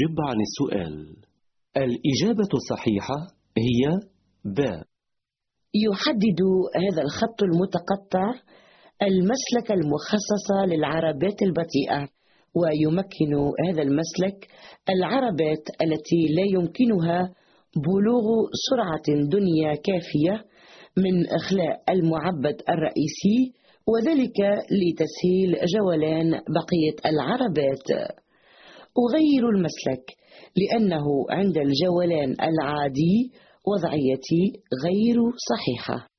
جب عن السؤال. الإجابة الصحيحة هي ب. يحدد هذا الخط المتقطع المسلك المخصص للعربات البطيئة ويمكن هذا المسلك العربات التي لا يمكنها بلوغ سرعة دنيا كافية من إخلاء المعبد الرئيسي وذلك لتسهيل جولان بقية العربات أغير المسلك لأنه عند الجولان العادي وضعيتي غير صحيحة.